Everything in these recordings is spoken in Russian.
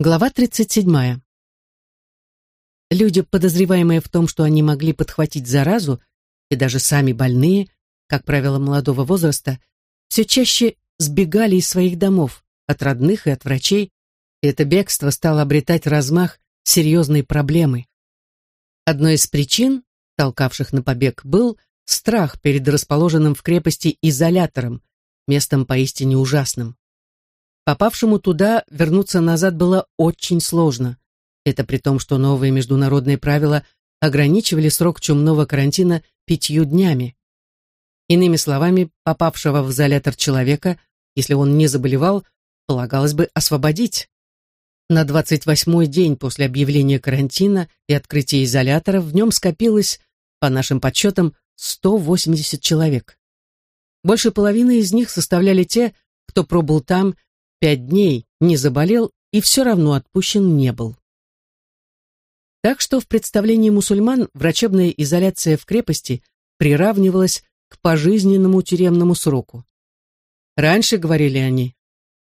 Глава 37. Люди, подозреваемые в том, что они могли подхватить заразу, и даже сами больные, как правило, молодого возраста, все чаще сбегали из своих домов, от родных и от врачей, и это бегство стало обретать размах серьезной проблемы. Одной из причин, толкавших на побег, был страх перед расположенным в крепости изолятором, местом поистине ужасным. Попавшему туда вернуться назад было очень сложно. Это при том, что новые международные правила ограничивали срок чумного карантина пятью днями. Иными словами, попавшего в изолятор человека, если он не заболевал, полагалось бы освободить. На 28-й день после объявления карантина и открытия изолятора в нем скопилось, по нашим подсчетам, 180 человек. Больше половины из них составляли те, кто пробыл там пять дней не заболел и все равно отпущен не был. Так что в представлении мусульман врачебная изоляция в крепости приравнивалась к пожизненному тюремному сроку. Раньше, говорили они,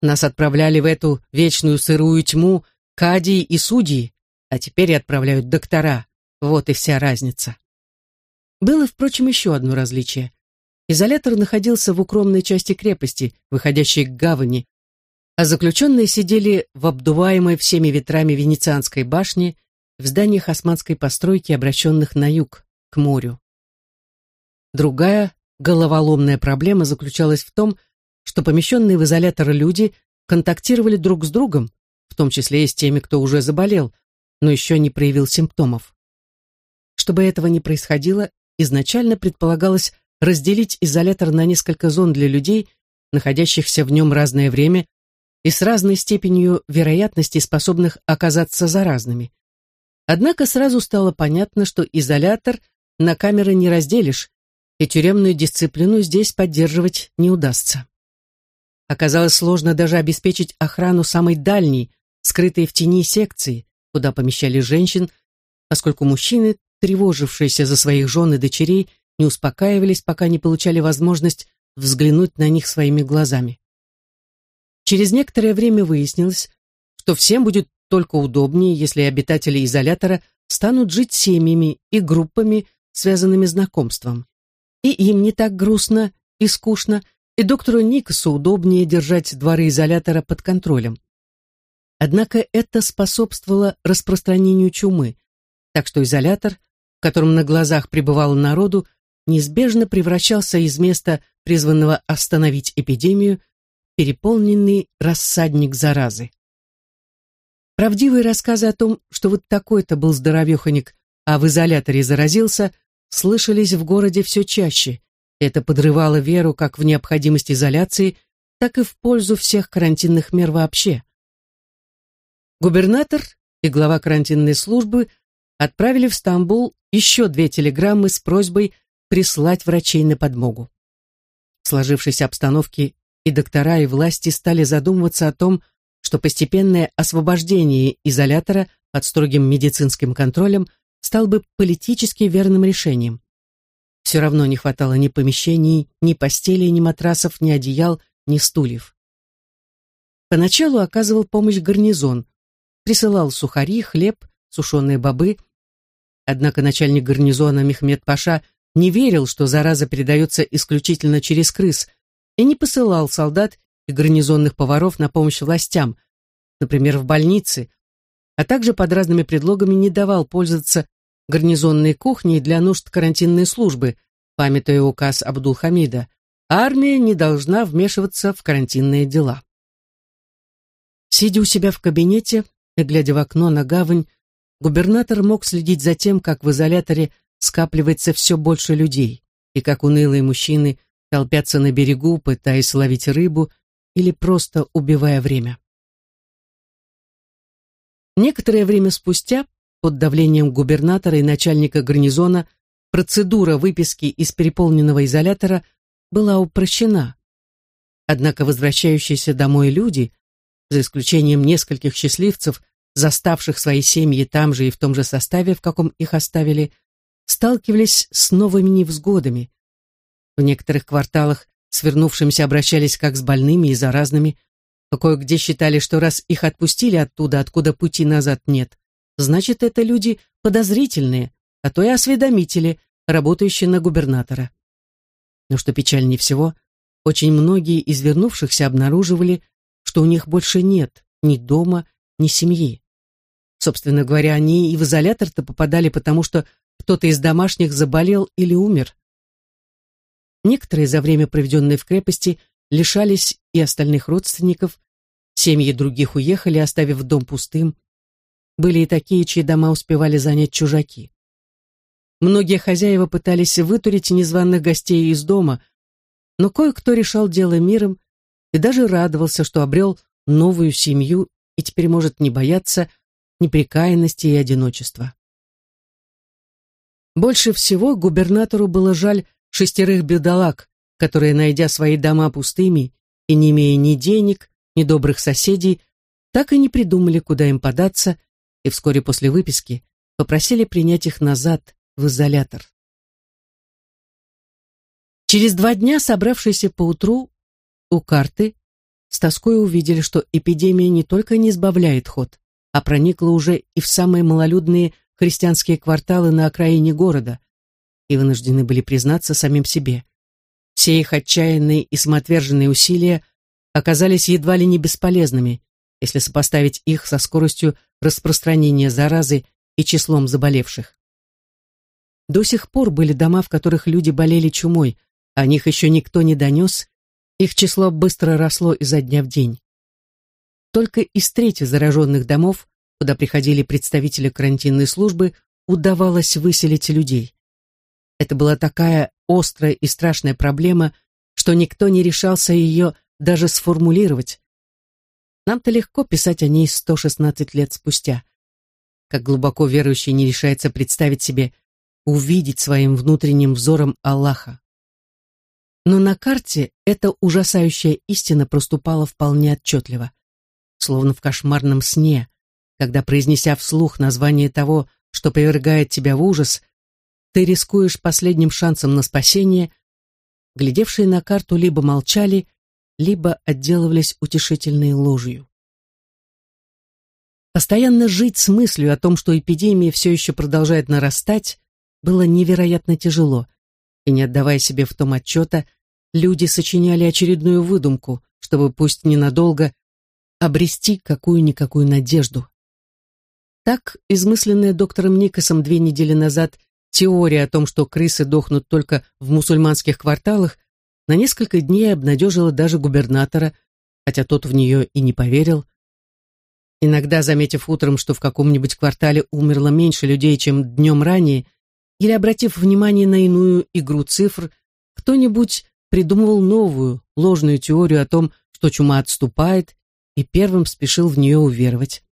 нас отправляли в эту вечную сырую тьму кадии и судьи, а теперь отправляют доктора. Вот и вся разница. Было, впрочем, еще одно различие. Изолятор находился в укромной части крепости, выходящей к гавани, а заключенные сидели в обдуваемой всеми ветрами Венецианской башне в зданиях османской постройки, обращенных на юг, к морю. Другая головоломная проблема заключалась в том, что помещенные в изолятор люди контактировали друг с другом, в том числе и с теми, кто уже заболел, но еще не проявил симптомов. Чтобы этого не происходило, изначально предполагалось разделить изолятор на несколько зон для людей, находящихся в нем разное время и с разной степенью вероятности способных оказаться заразными. Однако сразу стало понятно, что изолятор на камеры не разделишь, и тюремную дисциплину здесь поддерживать не удастся. Оказалось сложно даже обеспечить охрану самой дальней, скрытой в тени секции, куда помещали женщин, поскольку мужчины, тревожившиеся за своих жен и дочерей, не успокаивались, пока не получали возможность взглянуть на них своими глазами. Через некоторое время выяснилось, что всем будет только удобнее, если обитатели изолятора станут жить семьями и группами, связанными знакомством. И им не так грустно и скучно, и доктору Никасу удобнее держать дворы изолятора под контролем. Однако это способствовало распространению чумы, так что изолятор, в котором на глазах пребывало народу, неизбежно превращался из места, призванного остановить эпидемию, переполненный рассадник заразы. Правдивые рассказы о том, что вот такой-то был здоровеханик, а в изоляторе заразился, слышались в городе все чаще. Это подрывало веру как в необходимость изоляции, так и в пользу всех карантинных мер вообще. Губернатор и глава карантинной службы отправили в Стамбул еще две телеграммы с просьбой прислать врачей на подмогу. В сложившейся обстановке и доктора, и власти стали задумываться о том, что постепенное освобождение изолятора под строгим медицинским контролем стал бы политически верным решением. Все равно не хватало ни помещений, ни постелей, ни матрасов, ни одеял, ни стульев. Поначалу оказывал помощь гарнизон, присылал сухари, хлеб, сушеные бобы. Однако начальник гарнизона Мехмед Паша не верил, что зараза передается исключительно через крыс, и не посылал солдат и гарнизонных поваров на помощь властям, например, в больницы, а также под разными предлогами не давал пользоваться гарнизонной кухней для нужд карантинной службы, памятуя указ Абдул-Хамида, армия не должна вмешиваться в карантинные дела. Сидя у себя в кабинете и глядя в окно на гавань, губернатор мог следить за тем, как в изоляторе скапливается все больше людей, и как унылые мужчины толпятся на берегу, пытаясь ловить рыбу или просто убивая время. Некоторое время спустя, под давлением губернатора и начальника гарнизона, процедура выписки из переполненного изолятора была упрощена. Однако возвращающиеся домой люди, за исключением нескольких счастливцев, заставших свои семьи там же и в том же составе, в каком их оставили, сталкивались с новыми невзгодами, в некоторых кварталах свернувшимся обращались как с больными и заразными, а кое-где считали, что раз их отпустили оттуда, откуда пути назад нет, значит, это люди подозрительные, а то и осведомители, работающие на губернатора. Но что печальнее всего, очень многие из вернувшихся обнаруживали, что у них больше нет ни дома, ни семьи. Собственно говоря, они и в изолятор-то попадали, потому что кто-то из домашних заболел или умер. Некоторые за время, проведенное в крепости, лишались и остальных родственников, семьи других уехали, оставив дом пустым. Были и такие, чьи дома успевали занять чужаки. Многие хозяева пытались вытурить незваных гостей из дома, но кое-кто решал дело миром и даже радовался, что обрел новую семью и теперь может не бояться неприкаянности и одиночества. Больше всего губернатору было жаль шестерых бедолаг, которые, найдя свои дома пустыми и не имея ни денег, ни добрых соседей, так и не придумали, куда им податься, и вскоре после выписки попросили принять их назад, в изолятор. Через два дня, собравшиеся поутру у карты, с тоской увидели, что эпидемия не только не избавляет ход, а проникла уже и в самые малолюдные христианские кварталы на окраине города, и вынуждены были признаться самим себе. Все их отчаянные и самоотверженные усилия оказались едва ли не бесполезными, если сопоставить их со скоростью распространения заразы и числом заболевших. До сих пор были дома, в которых люди болели чумой, о них еще никто не донес, их число быстро росло изо дня в день. Только из трети зараженных домов, куда приходили представители карантинной службы, удавалось выселить людей. Это была такая острая и страшная проблема, что никто не решался ее даже сформулировать. Нам-то легко писать о ней 116 лет спустя. Как глубоко верующий не решается представить себе, увидеть своим внутренним взором Аллаха. Но на карте эта ужасающая истина проступала вполне отчетливо, словно в кошмарном сне, когда, произнеся вслух название того, что повергает тебя в ужас, ты рискуешь последним шансом на спасение, глядевшие на карту либо молчали, либо отделывались утешительной ложью. Постоянно жить с мыслью о том, что эпидемия все еще продолжает нарастать, было невероятно тяжело, и не отдавая себе в том отчета, люди сочиняли очередную выдумку, чтобы пусть ненадолго обрести какую-никакую надежду. Так, измысленная доктором Никосом две недели назад теория о том, что крысы дохнут только в мусульманских кварталах, на несколько дней обнадежила даже губернатора, хотя тот в нее и не поверил. Иногда, заметив утром, что в каком-нибудь квартале умерло меньше людей, чем днем ранее, или обратив внимание на иную игру цифр, кто-нибудь придумывал новую, ложную теорию о том, что чума отступает, и первым спешил в нее уверовать.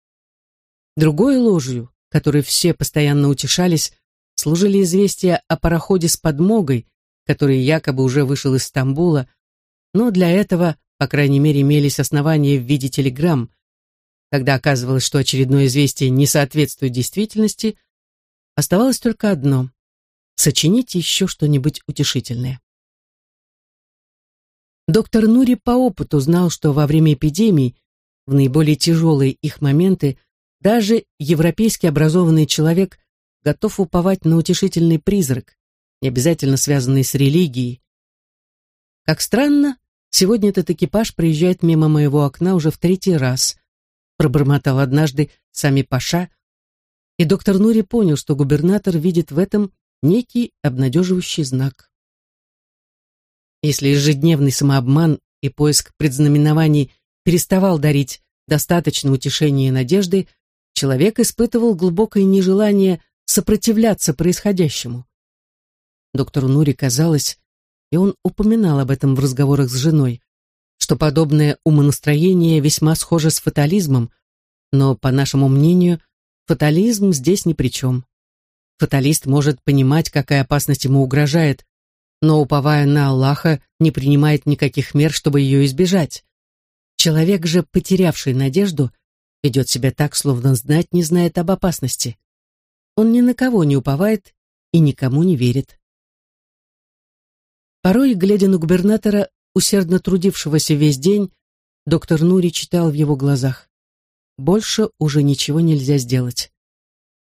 Другой ложью, которой все постоянно утешались, служили известия о пароходе с подмогой, который якобы уже вышел из Стамбула, но для этого, по крайней мере, имелись основания в виде телеграмм. Когда оказывалось, что очередное известие не соответствует действительности, оставалось только одно сочинить еще что-нибудь утешительное. Доктор Нури по опыту знал, что во время эпидемий, в наиболее тяжелые их моменты, даже европейский образованный человек готов уповать на утешительный призрак, не обязательно связанный с религией. Как странно, сегодня этот экипаж проезжает мимо моего окна уже в третий раз, пробормотал однажды сами Паша, и доктор Нури понял, что губернатор видит в этом некий обнадеживающий знак. Если ежедневный самообман и поиск предзнаменований переставал дарить достаточно утешения и надежды, человек испытывал глубокое нежелание сопротивляться происходящему. Доктору Нури казалось, и он упоминал об этом в разговорах с женой, что подобное умонастроение весьма схоже с фатализмом, но, по нашему мнению, фатализм здесь ни при чем. Фаталист может понимать, какая опасность ему угрожает, но, уповая на Аллаха, не принимает никаких мер, чтобы ее избежать. Человек же, потерявший надежду, ведет себя так, словно знать не знает об опасности. Он ни на кого не уповает и никому не верит. Порой, глядя на губернатора, усердно трудившегося весь день, доктор Нури читал в его глазах. Больше уже ничего нельзя сделать.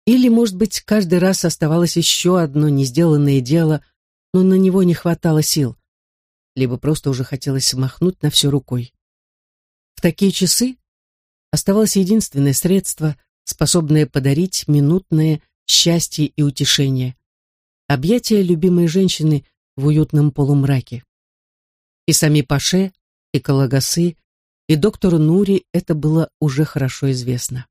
Или, может быть, каждый раз оставалось еще одно несделанное дело, но на него не хватало сил. Либо просто уже хотелось махнуть на все рукой. В такие часы оставалось единственное средство, способное подарить минутное счастье и утешение. Объятия любимой женщины в уютном полумраке. И сами Паше, и Калагасы, и доктору Нури это было уже хорошо известно.